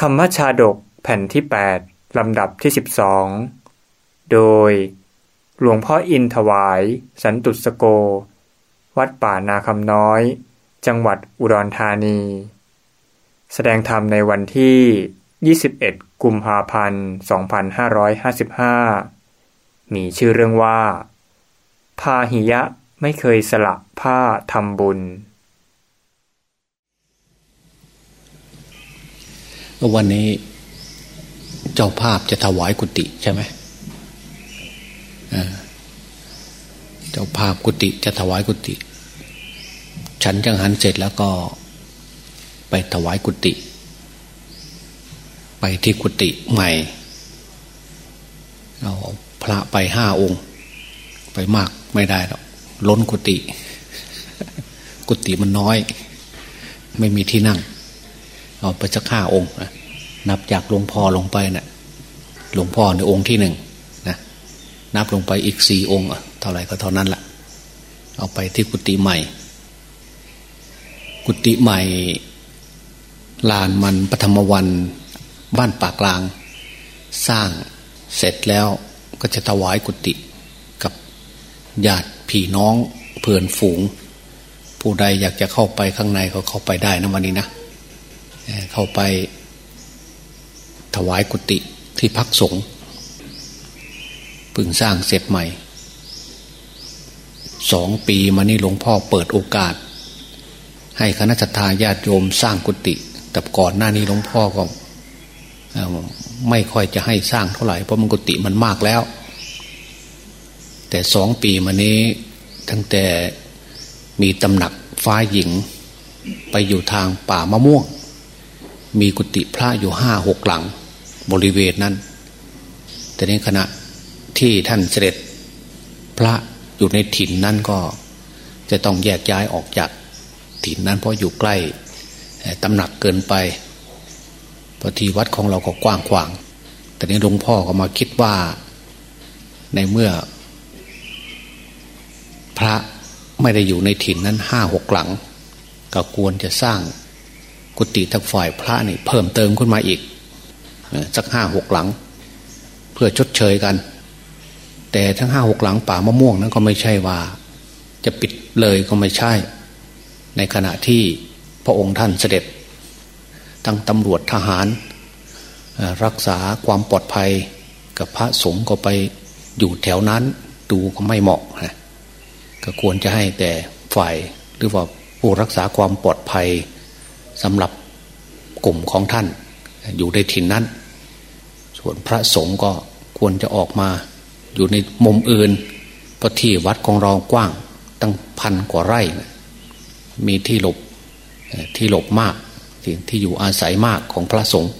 ธรรมชาดกแผ่นที่ 8 ลำดับที่ 12 โดย หลวงพ่ออินถวาย สันตุสโก วัดป่านาคำน้อย จังหวัดอุดรธานี แสดงธรรมในวันที่ 21 กุมภาพันธ์ 2555 มีชื่อเรื่องว่า พาหิยะไม่เคยสละผ้าทำบุญ วันนี้เจ้าภาพจะถวายกุฏิใช่ไหมเจ้าภาพกุฏิจะถวายกุฏิฉันจังหันเสร็จแล้วก็ไปถวายกุฏิไปที่กุฏิใหม่เอาพระไปห้าองค์ ไปมากไม่ได้หรอกล้นกุฏิกุฏิมันน้อย ไม่มีที่นั่ง เอาไปสักห้าองค์นะนับจากหลวงพ่อลงไปนะ่ะหลวงพ่อในองค์ที่หนึ่งนะนับลงไปอีกสี่องค์เท่าไหร่ก็เท่านั้นละ่ะ เอาไปที่กุฏิใหม่ กุฏิใหม่ลานมันปฐมวันบ้านปากกลาง สร้างเสร็จแล้วก็จะถวายกุฏิกับญาติพี่น้องเพื่อนฝูง ผู้ใดอยากจะเข้าไปข้างในก็เข้าไปได้นะวันนี้นะ เข้าไปถวายกุฏิที่พักสงฆ์พึ่งสร้างเสร็จใหม่ สองปีมานี้หลวงพ่อเปิดโอกาส ให้คณะทาญาติโยมสร้างกุฏิแต่ก่อนหน้านี้หลวงพ่อก็ไม่ค่อยจะให้สร้างเท่าไหร่เพราะมันกุฏิมันมากแล้ว แต่สองปีมานี้ตั้งแต่มีตำหนักฟ้าหญิง ไปอยู่ทางป่ามะม่วง มีกุฏิพระอยู่ห้าหกหลัง บริเวณนั้น แต่ในขณะที่ท่านเสด็จพระอยู่ในถิ่นนั้นก็จะต้องแยกย้ายออกจากถิ่นนั้นเพราะอยู่ใกล้ตำหนักเกินไปพอทีวัดของเราก็กว้างขวาง แต่นี้หลวงพ่อก็มาคิดว่าในเมื่อ พระไม่ได้อยู่ในถิ่นนั้นห้าหกหลัง ก็ควรจะสร้าง กุฏิทักฝ่ายพระนี่เพิ่มเติมขึ้นมาอีกสักห้าหกหลัง เพื่อชดเชยกัน แต่ทั้งห้าหกหลังป่ามะม่วงนั้นก็ไม่ใช่ว่า จะปิดเลยก็ไม่ใช่ ในขณะที่พระองค์ท่านเสด็จ ทั้งตำรวจทหาร รักษาความปลอดภัยกับพระสงฆ์ก็ไปอยู่แถวนั้นดูก็ไม่เหมาะนะก็ควรจะให้แต่ฝ่ายหรือว่าผู้รักษาความปลอดภัย สำหรับกลุ่มของท่าน อยู่ในถิ่นนั้น ส่วนพระสงฆ์ก็ควรจะออกมา อยู่ในมุมอื่นเพราะที่วัดของเรากว้าง ตั้งพันกว่าไร่ มีที่หลบที่หลบมากที่ที่อยู่อาศัยมากของพระสงฆ์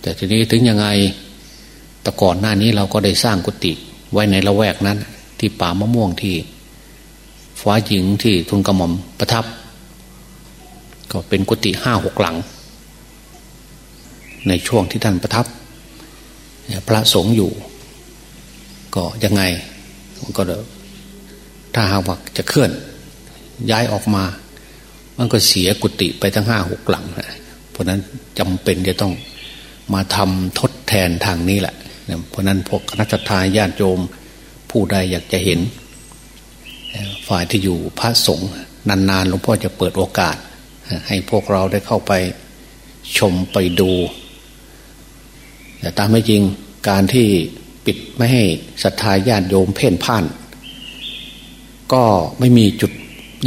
แต่ทีนี้ถึงยังไงแต่ก่อนหน้านี้เราก็ได้สร้างกุฏิไว้ในละแวกนั้น ที่ป่ามะม่วงที่ฟ้าหญิงที่ทุนกระหม่อมประทับ ก็เป็นกุฏิห้าหกหลัง ในช่วงที่ท่านประทับ พระสงฆ์อยู่ ก็ยังไงก็ถ้าหากว่าจะเคลื่อน ย้ายออกมา มันก็เสียกุฏิไปทั้งห้าหกหลังนะเพราะนั้นจำเป็นจะต้องมาทำทดแทนทางนี้แหละ เพราะนั้นพวกคณะทาญาติโยมผู้ใดอยากจะเห็น ฝ่ายที่อยู่พระสงฆ์นานๆหลวงพ่อจะเปิดโอกาส ให้พวกเราได้เข้าไปชมไปดู แต่ตามไม่จริงการที่ปิดไม่ให้ศรัทธาญาติโยมเพ่นพ่าน ก็ไม่มีจุด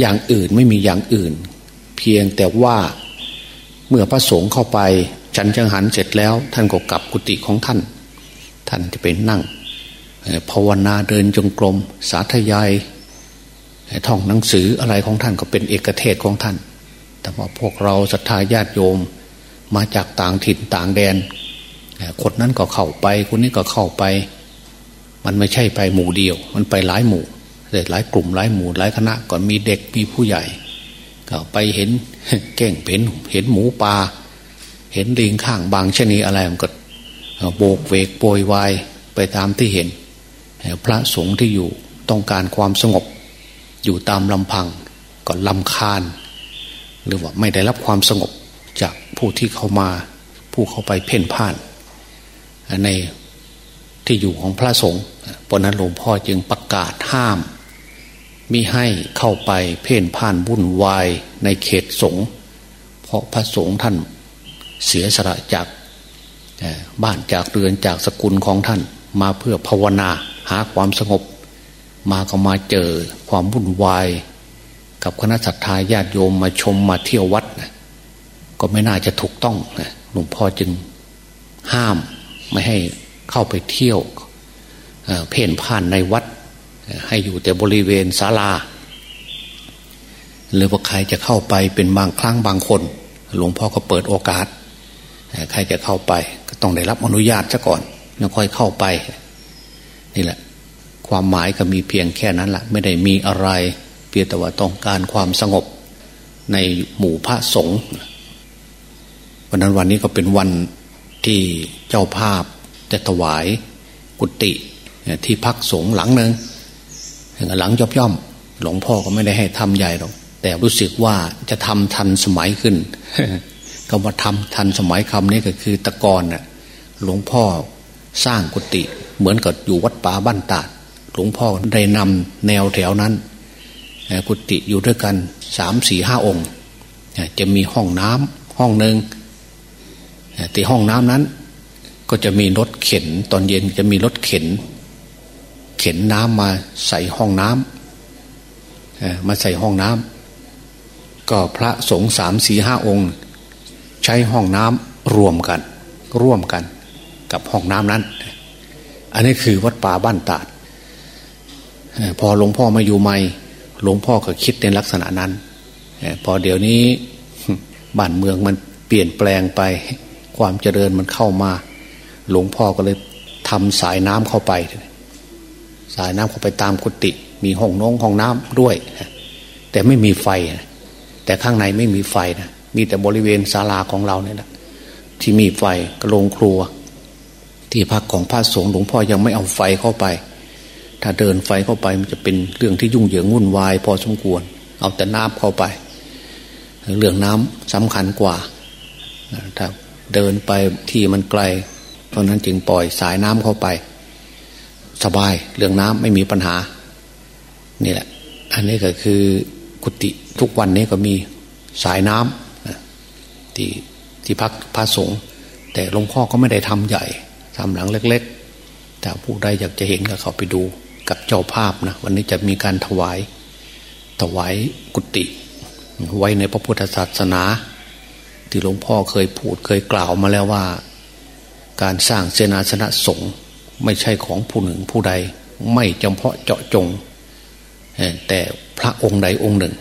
อย่างอื่นไม่มีอย่างอื่น เพียงแต่ว่าเมื่อพระสงฆ์เข้าไปฉันจังหันเสร็จแล้ว ท่านก็กลับกุฏิของท่าน ท่านจะไปนั่งภาวนาเดินจงกรมสาธยายท่องหนังสืออะไรของท่านก็เป็นเอกเทศของท่าน แต่ว่าพวกเราศรัทธาญาติโยมมาจากต่างถิ่นต่างแดนคนนั้นก็เข้าไป คนนี้ก็เข้าไป มันไม่ใช่ไปหมู่เดียว มันไปหลายหมู่หลายกลุ่มหลายหมู่หลายคณะก่อนมีเด็กมีผู้ใหญ่ ก็ไปเห็นเก่งเห็นเห็นหมูปลาเห็นลิงข้างบางชนีอะไรมันก็โบกเวกโปรยวายไปตามที่เห็น พระสงฆ์ที่อยู่ต้องการความสงบ อยู่ตามลำพังก็ลำคาญ หรือว่าไม่ได้รับความสงบจากผู้ที่เข้ามาผู้เข้าไปเพ่นพ่าน ในที่อยู่ของพระสงฆ์เพราะนั้นหลวงพ่อจึงประกาศห้ามมิให้เข้าไปเพ่นพ่านวุ่นวายในเขตสงฆ์เพราะพระสงฆ์ท่านเสียสละจากบ้านจากเรือนจากสกุลของท่านมาเพื่อภาวนาหาความสงบ มาก็มาเจอความวุ่นวาย กับคณะสัตยาญาติโยมมาชมมาเที่ยววัดนะก็ไม่น่าจะถูกต้องนะหลวงพ่อจึงห้ามไม่ให้เข้าไปเที่ยวเพ่นพ่านในวัด ให้อยู่แต่บริเวณศาลา หรือว่าใครจะเข้าไปเป็นบางครั้งบางคน หลวงพ่อก็เปิดโอกาส ใครจะเข้าไปก็ต้องได้รับอนุญาตซะก่อนแล้วค่อยเข้าไป นี่แหละ ความหมายก็มีเพียงแค่นั้นแหละไม่ได้มีอะไร พียงแต่ว่าต้องการความสงบในหมู่พระสงฆ์วันนั้นวันนี้ก็เป็นวันที่เจ้าภาพจะถวายกุฏิที่พักสงฆ์หลังหนึ่งหลังย่อมย่อม หลวงพ่อก็ไม่ได้ให้ทำใหญ่หรอกแต่รู้สึกว่าจะทำทันสมัยขึ้นคำว่าทำทันสมัยคำนี้ก็คือตะกอนน่ะหลวงพ่อสร้างกุฏิเหมือนกับอยู่วัดป่าบ้านตาด หลวงพ่อได้นำแนวแถวนั้น กุฏิอยู่ด้วยกันสามสี่ห้าองค์ จะมีห้องน้ำห้องหนึ่งที่ห้องน้ำนั้น ก็จะมีรถเข็น ตอนเย็นจะมีรถเข็น เข็นน้ำมาใส่ห้องน้ำมาใส่ห้องน้ำก็พระสงฆ์สามสี่ห้าองค์ ใช้ห้องน้ำรวมกัน ร่วมกันกับห้องน้ำนั้น อันนี้คือวัดป่าบ้านตาด พอหลวงพ่อมาอยู่ใหม่ หลวงพ่อก็คิดในลักษณะนั้นพอเดี๋ยวนี้บ้านเมืองมันเปลี่ยนแปลงไป ความเจริญมันเข้ามา หลวงพ่อก็เลยทำสายน้ำเข้าไป สายน้ำเข้าไปตามกุฏิมีห้องน้องห้องน้ำด้วย แต่ไม่มีไฟแต่ข้างในไม่มีไฟนะมีแต่บริเวณศาลาของเราเนี่ยแหละที่มีไฟกระโรงครัว ที่พักของพระสงฆ์หลวงพ่อยังไม่เอาไฟเข้าไป ถ้าเดินไฟเข้าไปมันจะเป็นเรื่องที่ยุ่งเหยิงวุ่นวาย พอสมควร เอาแต่น้ำเข้าไป เรื่องน้ำสำคัญกว่าถ้าเดินไปที่มันไกล เพราะนั้นจึงปล่อยสายน้ำเข้าไป สบายเรื่องน้ำไม่มีปัญหา นี่แหละ อันนี้ก็คือกุฏิทุกวันนี้ก็มีสายน้ำที่ที่พักพระสงฆ์แต่หลวงพ่อก็ไม่ได้ทำใหญ่ทำหลังเล็ก ๆ แต่ผู้ใดอยากจะเห็นก็เขาไปดู กับเจ้าภาพนะวันนี้จะมีการถวาย ถวายกุฏิไว้ในพระพุทธศาสนา ที่หลวงพ่อเคยพูดเคยกล่าวมาแล้วว่า การสร้างเสนาสนะสงฆ์ไม่ใช่ของผู้หนึ่งผู้ใด ไม่เฉพาะเจาะจง แต่พระองค์ใดองค์หนึ่ง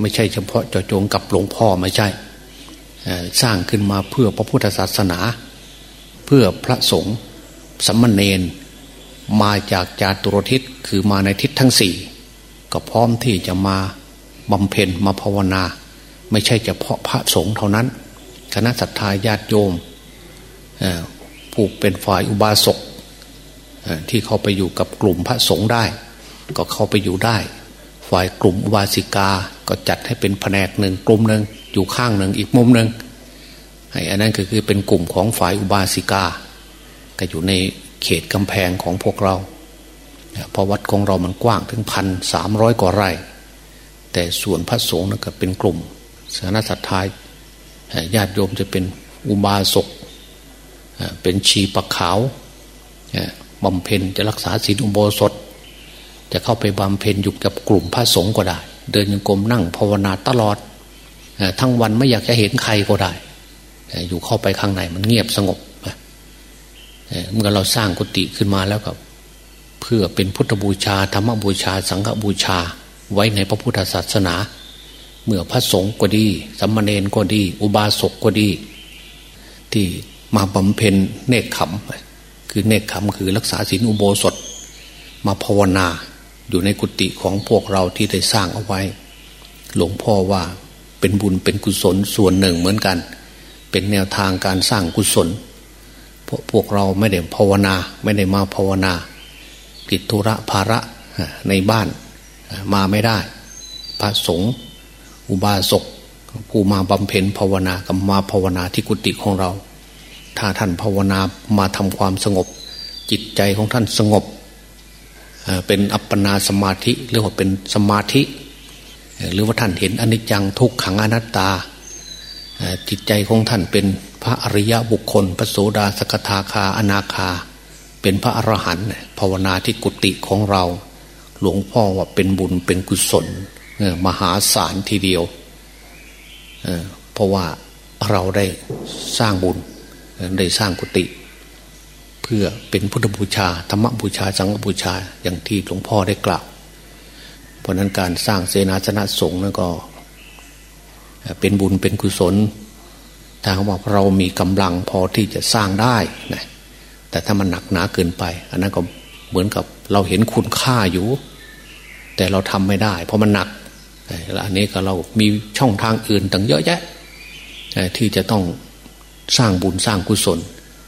ไม่ใช่เฉพาะเจาะจงกับหลวงพ่อไม่ใช่ สร้างขึ้นมาเพื่อพระพุทธศาสนา เพื่อพระสงฆ์สัมมเนน มาจากจาตุรทิศคือมาในทิศทั้งสี่ก็พร้อมที่จะมาบำเพ็ญมาภาวนา ไม่ใช่เฉพาะพระสงฆ์เท่านั้น คณะศรัทธาญาติโยมผู้เป็นฝ่ายอุบาสกที่เขาไปอยู่กับกลุ่มพระสงฆ์ได้ ก็เข้าไปอยู่ได้ ฝ่ายกลุ่มอุบาสิกาก็จัดให้เป็นแผนกหนึ่งกลุ่มหนึ่งอยู่ข้างหนึ่งอีกมุมหนึ่งอันนั้นก็คือเป็นกลุ่มของฝ่ายอุบาสิกา ก็อยู่ใน เขตกำแพงของพวกเราเพราะวัดของเรามันกว้างถึงพันสามร้อยกว่าไร่ แต่ส่วนพระสงฆ์นั่นก็เป็นกลุ่มสาะศรัทธาญาติโยมจะเป็นอุบาสกเป็นชีปะขาวบำเพ็ญจะรักษาศีลอุโบสถ จะเข้าไปบำเพ็ญอยู่กับกลุ่มพระสงฆ์ก็ได้ เดินยังกรมนั่งภาวนาตลอด ทั้งวันไม่อยากจะเห็นใครก็ได้ อยู่เข้าไปข้างในมันเงียบสงบ เมื่อเราสร้างกุฏิขึ้นมาแล้วกับ เพื่อเป็นพุทธบูชาธรรมบูชา สังฆบูชา ไว้ในพระพุทธศาสนา เมื่อพระสงฆ์ก็ดีสัมมาเนนก็ดี อุบาสกก็ดี ที่มาบำเพ็ญเนคขมคือเนคขมคือรักษาศีลอุโบสถ มาภาวนาอยู่ในกุฏิของพวกเราที่ได้สร้างเอาไว้ หลวงพ่อว่าเป็นบุญเป็นกุศลส่วนหนึ่งเหมือนกัน เป็นแนวทางการสร้างกุศล พวกพวกเราไม่ได้ภาวนา ไม่ได้มาภาวนาติดธุระภาระในบ้านมาไม่ได้ พระสงฆ์อุบาสกผู้มาบำเพ็ญภาวนากับมาภาวนาที่กุฏิของเรา ถ้าท่านภาวนามาทำความสงบ จิตใจของท่านสงบ เป็นอัปปนาสมาธิหรือว่าเป็นสมาธิ หรือว่าท่านเห็นอนิจจังทุกขังอนัตตา จิตใจของท่านเป็นพระอริยบุคคลพระโสดาสกทาคาอนาคา เป็นพระอรหันต์ภาวนาที่กุติของเรา หลวงพ่อว่าเป็นบุญเป็นกุศลมหาศาลทีเดียวเพราะว่าเราได้สร้างบุญได้สร้างกุฏิเพื่อเป็นพุทธบูชาธรรมบูชาสังฆบูชาอย่างที่หลวงพ่อได้กล่าว เพราะนั้นการสร้างเสนาสนะสงฆ์นั่นก็ เป็นบุญเป็นกุศลถ้าว่าเรามีกำลังพอที่จะสร้างได้นะแต่ถ้ามันหนักหนาเกินไป อันนั้นก็เหมือนกับเราเห็นคุณค่าอยู่ แต่เราทำไม่ได้ เพราะมันหนักแล้วอันนี้ก็เรามีช่องทางอื่นต่างเยอะแยะที่จะต้องสร้างบุญสร้างกุศล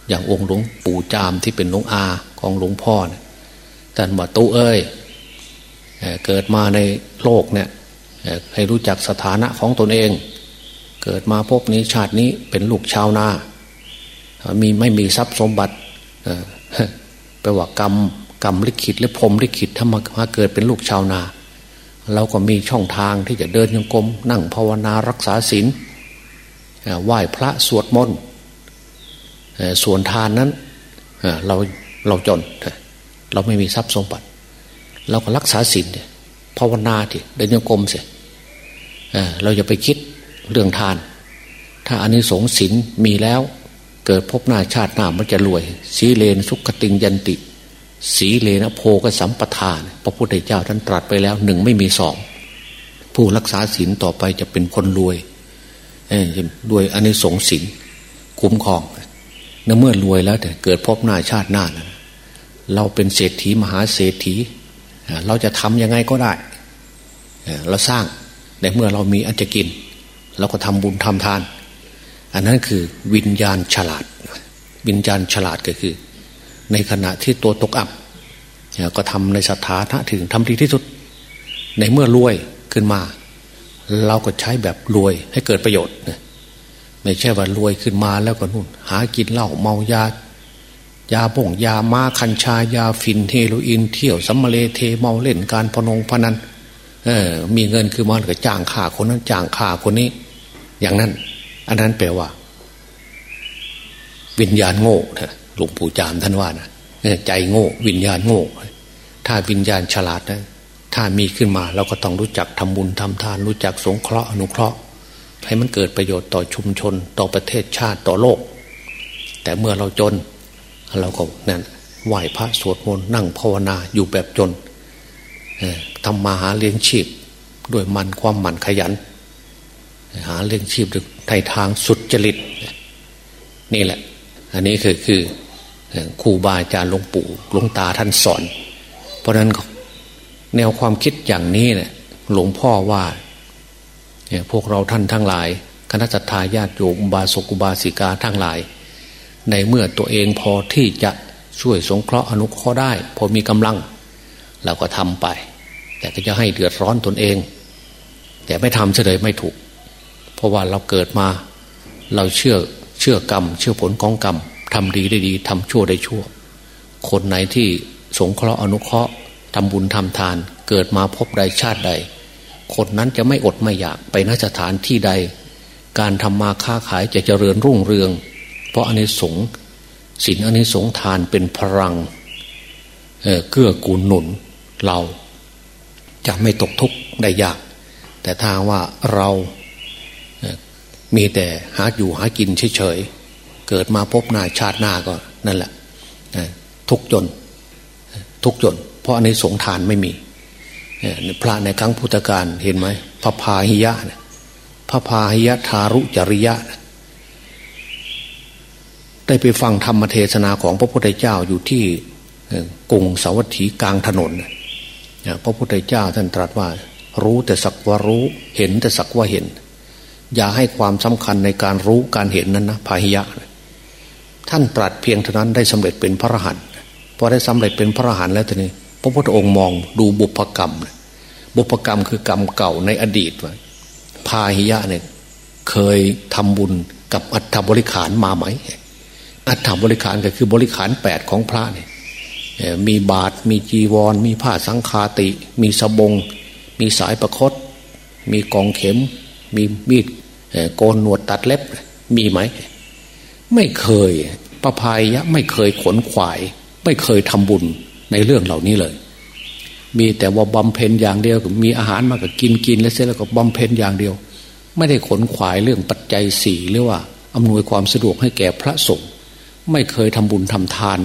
อย่างองค์หลวงปู่จามที่เป็นหลวงอาของหลวงพ่อเนี่ยท่านบอกตู้เอ้ยเกิดมาในโลกเนี่ย ให้รู้จักสถานะของตนเอง เกิดมาพบนี้ชาตินี้เป็นลูกชาวนา มีไม่มีทรัพย์สมบัติแปว่ากรรมกรรมลิขิตหรือพรมลิขิตถ้ามามาเกิดเป็นลูกชาวนา เราก็มีช่องทางที่จะเดินยังกรมนั่งภาวนารักษาศีลไหว้พระสวดมนต์ส่วนทานนั้นเราเราจน เราไม่มีทรัพย์สมบัติ เราก็รักษาศีล ภาวนาทีเดินโยกรมเสียเราจะไปคิดเรื่องทาน ถ้าอันนี้สงศีลมีแล้ว เกิดพบหน้าชาติหน้ามันจะรวย สีเลนสุขติงยันติ สีเลนโพกสัมปทาน พระพุทธเจ้าท่านตรัสไปแล้วหนึ่งไม่มีสองผู้รักษาศีลต่อไปจะเป็นคนรวยด้วยอันนี้สงสินคุ้มครองเนื่อเมื่อรวยแล้วแต่เกิดพบหน้าชาติหน้านะเราเป็นเศรษฐีมหาเศรษฐี เราจะทำยังไงก็ได้ เราสร้างในเมื่อเรามีอันจะกิน เราก็ทำบุญทำทาน อันนั้นคือวิญญาณฉลาด วิญญาณฉลาดก็คือ ในขณะที่ตัวตกอับก็ทำในสถานะถึงทำดีที่สุด ในเมื่อรวยขึ้นมา เราก็ใช้แบบรวยให้เกิดประโยชน์ ไม่ใช่ว่ารวยขึ้นมาแล้วก็นู่น หากินเหล้าเมายา ยาบ่งยามาคัญชายาฟินเฮโรอีนเที่ยวสัมมาเลเทเมาเล่นการพนงพนันเออ มีเงินคือมันก็จ้างข่าคนนั้นจ้างข่าคนนี้ อย่างนั้น อันนั้นแปลว่า วิญญาณโง่หลวงปู่จามท่านว่านะใจโง่ วิญญาณโง่ ถ้าวิญญาณฉลาดนะถ้ามีขึ้นมาเราก็ต้องรู้จักทำบุญทำทาน รู้จักสงเคราะห์อนุเคราะห์ ให้มันเกิดประโยชน์ต่อชุมชน ต่อประเทศชาติต่อโลก แต่เมื่อเราจน เราก็นั่นไหว้พระสวดมนต์นั่งภาวนาอยู่แบบจนทำมาหาเลี้ยงชีพด้วยมันความหมั่นขยัน หาเลี้ยงชีพด้วยในทางสุดจริตนี่แหละ อันนี้คือคือครูบาอาจารย์หลวงปู่หลวงตาท่านสอน เพราะนั้นแนวความคิดอย่างนี้เนี่ยหลวงพ่อว่าพวกเราท่านทั้งหลาย คณะทาญาติโยมบาสกุบาสิกาทั้งหลาย ในเมื่อตัวเองพอที่จะช่วยสงเคราะห์อนุเคราะห์ได้ พอมีกำลัง เราก็ทำไป แต่ก็จะให้เดือดร้อนตนเอง แต่ไม่ทำเฉยไม่ถูก เพราะว่าเราเกิดมา เราเชื่อเชื่อกรรม เชื่อผลของกรรมทำดีได้ดีทำชั่วได้ชั่ว คนไหนที่สงเคราะห์อนุเคราะห์ทำบุญทำทาน เกิดมาพบใดชาติใด คนนั้นจะไม่อดไม่อยากไปนสถานที่ใด การทำมาค้าขายจะเจริญรุ่งเรือง เพราะอันนี้สงสินอันนี้สงทานเป็นพลังเเกื้อกูลหนุนเราจะไม่ตกทุกข์ได้ยาก แต่ถ้าว่าเรามีแต่หาอยู่หากินเฉยๆ เกิดมาพบหน้าชาติหน้าก็นั่นแหละทุกจนทุกจน เพราะอันนี้สงทานไม่มีพระในครั้งพุทธกาลเห็นไหมพระพาหิยะพระพาหิยะทารุจริยะ ได้ไปฟังธรรมเทศนาของพระพุทธเจ้าอยู่ที่กรุงสาวัตถีกลางถนนพระพุทธเจ้าท่านตรัสว่า รู้แต่สักว่ารู้เห็นแต่สักว่าเห็น อย่าให้ความสำคัญในการรู้การเห็นนั้นนะพาหิยะ ท่านตรัสเพียงเท่านั้นได้สำเร็จเป็นพระอรหันต์พอได้สำเร็จเป็นพระอรหันต์แล้วทีนี้ พระพุทธองค์มองดูบุพกรรม บุพกรรมคือกรรมเก่าในอดีตว่าพาหิยะเนี่ยเคยทำบุญกับอัฐบริขารมาไหม อัฐบริขารก็คือบริขารแปดของพระเนี่ยมีบาทมีจีวร มีผ้าสังคาติ มีสบง มีสายประคต มีกองเข็ม มีมีดโกนหนวดตัดเล็บ มีไหม ไม่เคยพระพายยะไม่เคยขนขวาย ไม่เคยทำบุญในเรื่องเหล่านี้เลย มีแต่ว่าบำเพ็ญอย่างเดียวมีอาหารมาก็กินกินแล้วเสร็จแล้วก็บำเพ็ญอย่างเดียว ไม่ได้ขนขวายเรื่องปัจจัยสี่หรือว่าอำนวยความสะดวกให้แก่พระสงฆ์ ไม่เคยทำบุญทำทาน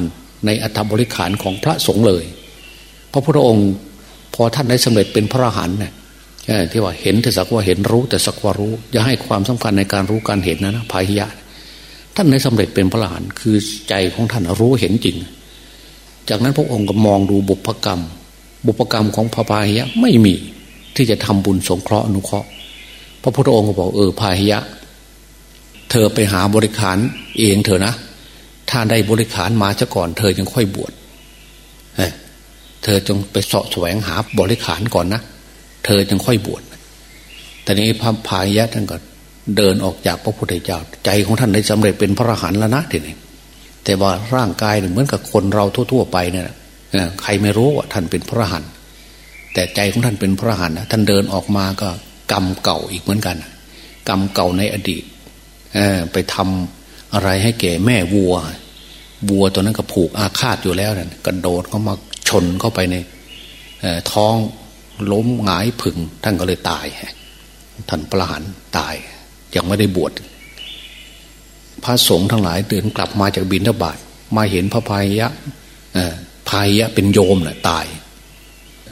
ในอัฐบริขารของพระสงฆ์เลย พระพุทธองค์พอท่านได้สำเร็จเป็นพระอรหันต์เนี่ยที่ว่าเห็นแต่สักว่าเห็นรู้แต่สักว่ารู้ อย่าให้ความสำคัญในการรู้การเห็นนะนะพาหิยะ ท่านได้สำเร็จเป็นพระอรหันต์คือใจของท่านรู้เห็นจริง จากนั้นพระองค์ก็มองดูบุพกรรม บุพกรรมของพระพาหิยะไม่มีที่จะทำบุญสงเคราะห์อนุเคราะห์พระพุทธองค์ก็บอกเออพาหิยะ เธอไปหาบริขารเองเถอะนะ ถ้าได้บริขารมาซะก่อน เธอยังค่อยบวชเธอจงไปเสาะแสวงหาบริขารก่อนนะ เธอจึงค่อยบวชแต่นี้พระพายะท่านก็เดินออกจากพระพุทธเจ้า ใจของท่านได้สำเร็จเป็นพระอรหันต์แล้วนะทีนี้แต่ว่าร่างกายเหมือนกับคนเราทั่ว ๆ ไปเนี่ยใครไม่รู้ว่าท่านเป็นพระอรหันต์แต่ใจของท่านเป็นพระอรหันต์นะท่านเดินออกมาก็กรรมเก่าอีกเหมือนกัน กรรมเก่าในอดีตไปทำ อะไรให้แก่แม่วัว วัวตัวนั้นก็ผูกอาฆาตอยู่แล้วนั่นกระโดดเข้ามาชนเข้าไปในท้องล้มหงายผึ่งท่านก็เลยตายท่านประหารตาย ยังไม่ได้บวชพระสงฆ์ทั้งหลายเดินกลับมาจากบินทบาทมาเห็นพระพายะพายะเป็นโยมน่ะตาย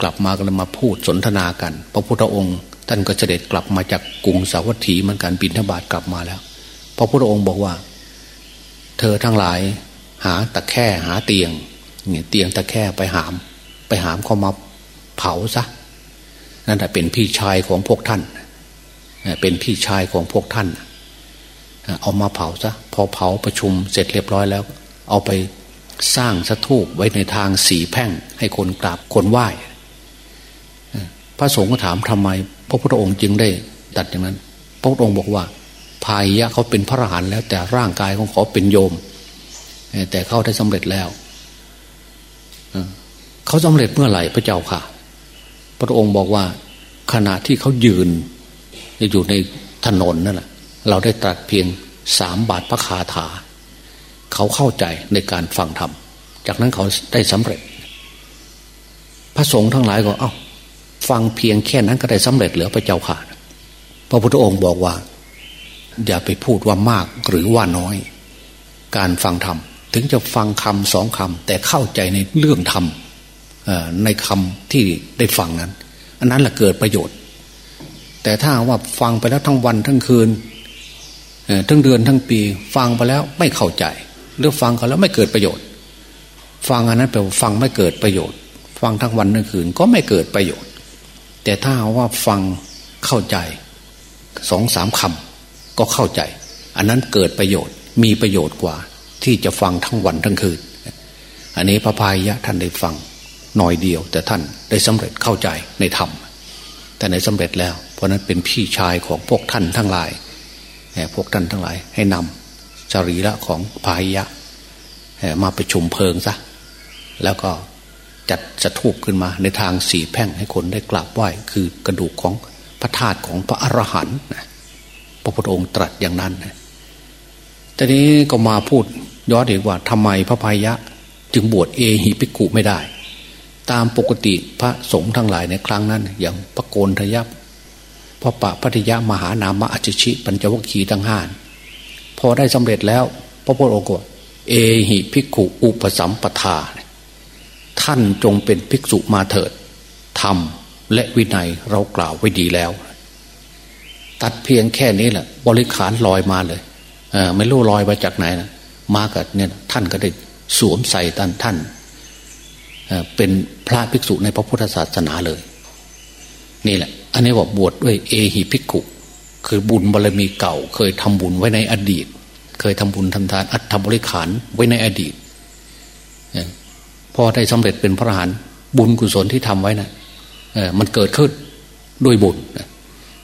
กลับมาก็เลยมาพูดสนทนากัน พระพุทธองค์ท่านก็เสด็จกลับมาจากกรุงสาวัตถีเหมือนกันบินทบาทกลับมาแล้ว พระพุทธองค์บอกว่า เธอทั้งหลาย หาตะแค่หาเตียงเนี่ยเตียงตะแค่ไปหาม ไปหามเขามาเผาซะนั่นแหะเป็นพี่ชายของพวกท่าน เป็นพี่ชายของพวกท่าน เอามาเผาซะพอเผาประชุมเสร็จเรียบร้อยแล้ว เอาไปสร้างสถูปไว้ในทางสีแพ่งให้คนกราบคนไหว้พระสงฆ์ก็ถามทำไม พระพุทธองค์จึงได้ตัดอย่างนั้น พระพุทธองค์บอกว่า พายะเขาเป็นพระอรหันต์แล้ว แต่ร่างกายของเขาเป็นโยม แต่เขาได้สำเร็จแล้วเขาสำเร็จเมื่อไหร่พระเจ้าค่ะ พระองค์บอกว่า ขณะที่เขายืนอยู่ในถนนนั่นแหละเราได้ตรัสเพียงสามบาทพระคาถา เขาเข้าใจในการฟังธรรม จากนั้นเขาได้สำเร็จ พระสงฆ์ทั้งหลายก็เอา้า ฟังเพียงแค่นั้นก็ได้สำเร็จเหลือพระเจ้าค่ะ พระพุทธองค์บอกว่า อย่าไปพูดว่ามากหรือว่าน้อย การฟังธรรม ถึงจะฟังคำสองคำแต่เข้าใจในเรื่องธรรมในคำที่ได้ฟังนั้น อันนั้นแหละเกิดประโยชน์ แต่ถ้าว่าฟังไปแล้วทั้งวันทั้งคืนทั้งเดือนทั้งปี ฟังไปแล้วไม่เข้าใจหรือฟังเขาแล้วไม่เกิดประโยชน์ ฟังอันนั้นแปลว่าฟังไม่เกิดประโยชน์ ฟังทั้งวันทั้งคืนก็ไม่เกิดประโยชน์ แต่ถ้าว่าฟังเข้าใจสองสามคำ ก็เข้าใจ อันนั้นเกิดประโยชน์มีประโยชน์กว่า ที่จะฟังทั้งวันทั้งคืน อันนี้พระพายะท่านได้ฟังหน่อยเดียว แต่ท่านได้สำเร็จเข้าใจในธรรมแต่ในสำเร็จแล้ว เพราะนั้นเป็นพี่ชายของพวกท่านทั้งหลายพวกท่านทั้งหลาย ให้นำจรีระของพายะมาไปชุมเพลิงซะแล้วก็จัดจะทูบขึ้นมาในทางสีแพ่งให้คนได้กราบไหว้คือกระดูกของพระธาตุของพระอรหันต์ ระพุทธองค์ตรัสอย่างนั้นทีนี้ก็มาพูดย้อนอีกว่าทำไมพระพายะ จึงบวชเอหิปิกุไม่ได้ ตามปกติพระสงฆ์ทั้งหลายในครั้งนั้น อย่างพระโกนทยับพระปะพัทยามหานามะอจิชิปัญจวัคคีย์ทั้งห้าพอได้สำเร็จแล้ว พระพุทธองค์เอหิภิกขุอุปสัมปทา ท่านจงเป็นภิกษุมาเถิดธรรมและวินัยเรากล่าวไว้ดีแล้ว ตัดเพียงแค่นี้แหละบริขารลอยมาเลยเออไม่รู้ลอยมาจากไหนนะมากับเนี่ยท่านก็ได้สวมใส่ท่านท่านเเป็นพระภิกษุในพระพุทธศาสนาเลย นี่แหละ อันนี้ว่าบวชดด้วยเอหิภิกขุ คือบุญบารมีเก่า เคยทำบุญไว้ในอดีต เคยทำบุญทำทาน อัตบริขารไว้ในอดีตพอได้สำเร็จเป็นพระอรหันต์บุญกุศลที่ทำไว้นะ่ะมันเกิดขึ้นด้วยบุญนะ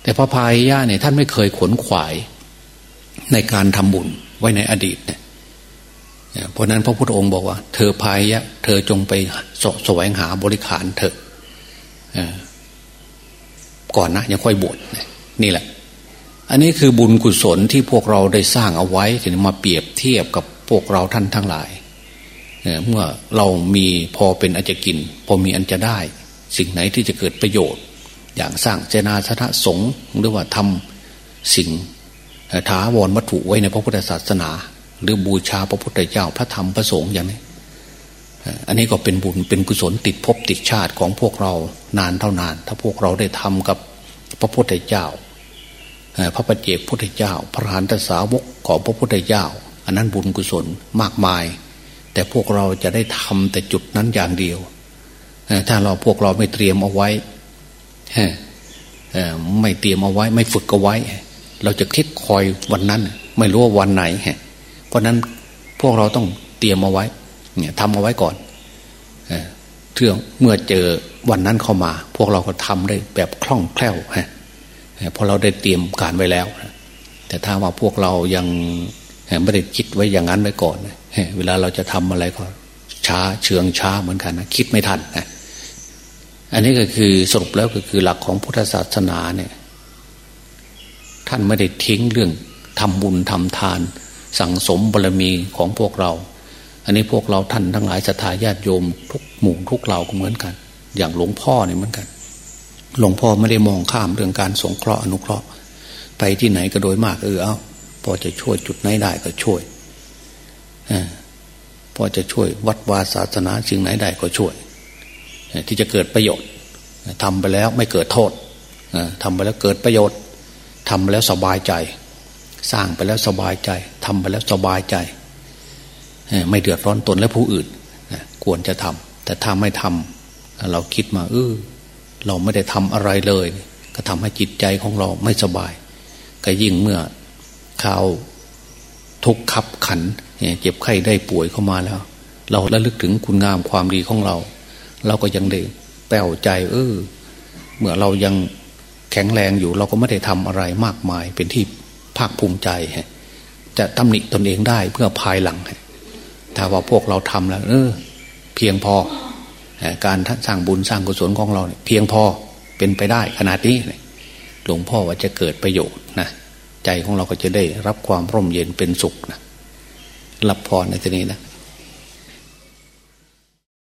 แต่พระพายย่าเนี่ยท่านไม่เคยขนขวายในการทำบุญไว้ในอดีตเนี่ยเพราะนั้นพระพุทธองค์บอกว่า เธอพายยะ เธอจงไปสแสวงหาบริขารเถอะก่อนนะยังค่อยบวชนี่แหละ อันนี้คือบุญกุศลที่พวกเราได้สร้างเอาไว้ถึงมาเปรียบเทียบกับพวกเราท่านทั้งหลายเมื่อเรามีพอเป็นอันจะกิน พอมีอันจะได้ สิ่งไหนที่จะเกิดประโยชน์ อย่างสร้างเจนาสนะสงฆ์หรือว่าทำสิ่งถาวรวัตถุไว้ในพระพุทธศาสนา หรือบูชาพระพุทธเจ้าพระธรรมพระสงฆ์อย่างนี้ อันนี้ก็เป็นบุญเป็นกุศลติดภพติดชาติของพวกเรานานเท่านาน ถ้าพวกเราได้ทำกับพระพุทธเจ้า พระปัจเจกพุทธเจ้า พระหานตสาวกของพระพุทธเจ้า อันนั้นบุญกุศลมากมาย แต่พวกเราจะได้ทำแต่จุดนั้นอย่างเดียว ถ้าเราพวกเราไม่เตรียมเอาไว้ ไม่เตรียมเอาไว้ ไม่ฝึกเอาไว้ เราจะคิดคอยวันนั้น ไม่รู้ว่าวันไหนเพราะนั้นพวกเราต้องเตรียมเอาไว้ เนี่ยทำเอาไว้ก่อนเทื่อเมื่อเจอวันนั้นเข้ามา พวกเราก็ทำได้แบบคล่องแคล่วฮะเพราะเราได้เตรียมการไว้แล้ว แต่ถ้าว่าพวกเรายังไม่ได้คิดไว้อย่างนั้นไว้ก่อน เวลาเราจะทำอะไรก็ช้าเชืองช้าเหมือนกันนะคิดไม่ทันนะ อันนี้ก็คือสรุปแล้วก็คือหลักของพุทธศาสนาเนี่ย ท่านไม่ได้ทิ้งเรื่องทำบุญทำทาน สั่งสมบารมีของพวกเรา อันนี้พวกเราท่านทั้งหลายศรัทธาญาติโยม ทุกหมู่ทุกเหล่าก็เหมือนกัน อย่างหลวงพ่อเนี่ยเหมือนกัน หลวงพ่อไม่ได้มองข้ามเรื่องการสงเคราะห์อนุเคราะห์ ไปที่ไหนก็โดยมากเออเอาพอจะช่วยจุดไหนได้ก็ช่วยอพอจะช่วยวัดวาศาสนาสิ่งไหนได้ก็ช่วย ที่จะเกิดประโยชน์ทำไปแล้วไม่เกิดโทษทำไปแล้วเกิดประโยชน์ทำไปแล้วสบายใจ สร้างไปแล้วสบายใจทำไปแล้วสบายใจ ไม่เดือดร้อนตนและผู้อื่นควรจะทำแต่ถ้าไม่ทำเราคิดมาเออเราไม่ได้ทำอะไรเลย ก็ทำให้จิตใจของเราไม่สบาย ก็ยิ่งเมื่อข่าวทุกข์ขับขันเจ็บไข้ได้ป่วยเข้ามาแล้ว เราระลึกถึงคุณงามความดีของเรา เราก็ยังได้แป้วใจ เออ เมื่อเรายังแข็งแรงอยู่ เราก็ไม่ได้ทำอะไรมากมาย เป็นที่ภาคภูมิใจ จะตำหนิตนเองได้เพื่อภายหลังถ้าว่าพวกเราทำแล้ว เออ เพียงพอ การสร้างบุญสร้างกุศลของเราเพียงพอเป็นไปได้ขนาดนี้หลวงพ่อว่าจะเกิดประโยชน์นะใจของเราก็จะได้รับความร่มเย็นเป็นสุขนะรับพรในที่นี้นะ